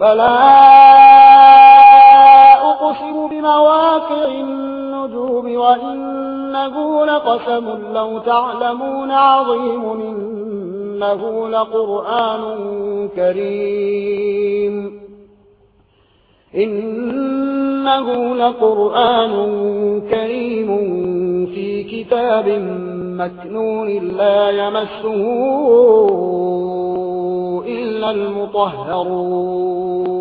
فلا أقسم بمواقع النجوم وإنه لقسم لو تعلمون عظيم إنه لقرآن كريم إنه لقرآن كريم في كتاب مكنون لا يمسه إلا المطهرون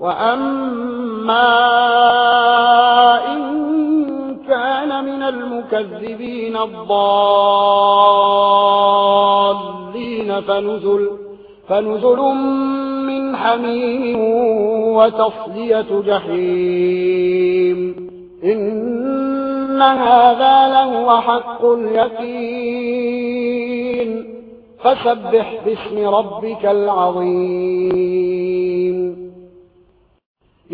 وأما إن كان من المكذبين الضالين فنزل, فنزل من حميم وتصلية جحيم. إن هذا لهو حق اليقين. فسبح باسم ربك العظيم.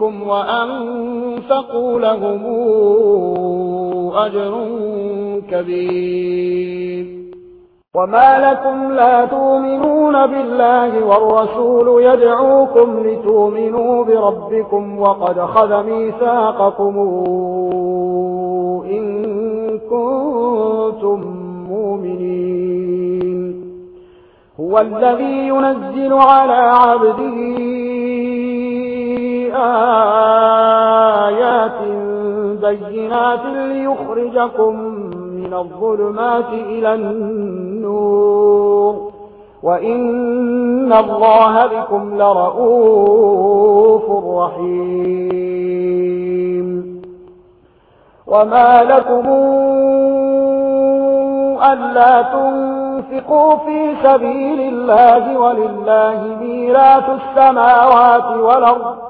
منكم وأنفقوا لهم أجر كبير. وما لكم لا تؤمنون بالله والرسول يدعوكم لتؤمنوا بربكم وقد خذ ميثاقكم إن كنتم مؤمنين. هو الذي ينزل على عبده بآيات بينات ليخرجكم من الظلمات إلى النور. وإن الله بكم لرؤوف رحيم. وما لكم ألا تنفقوا في سبيل الله ولله ميرات السماوات والأرض.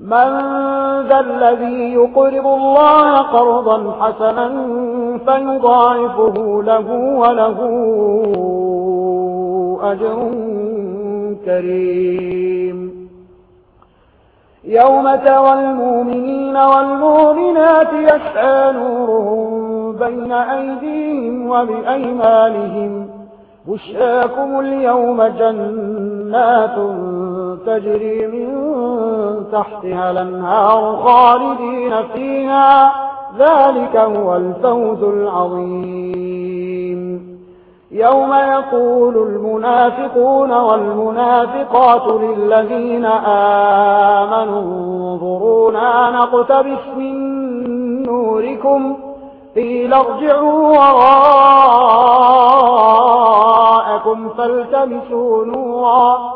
من ذا الذي يقرض الله قرضا حسنا فيضاعفه له وله أجر كريم. يوم ترى المؤمنين والمؤمنات يسعى نورهم بين أيديهم وبأيمانهم. بشاكم اليوم جنات تجري من تحتها لنهار خالدين فيها. ذلك هو الفوز العظيم. يوم يقول المنافقون والمنافقات للذين آمنوا انظرونا نقتبس من نوركم. قيل ارجعوا وراءكم فالتمسوا نورا.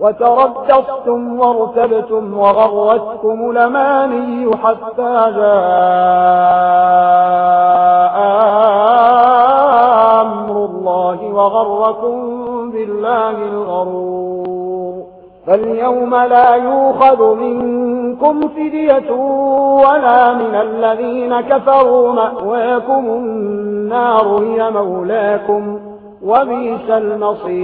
وتربصتم وارتبتم وغرتكم لماني حتى جاء أمر الله وغركم بالله الغرور. فاليوم لا يوخذ منكم فدية ولا من الذين كفروا مأواكم النار هي مولاكم وبيس المصير.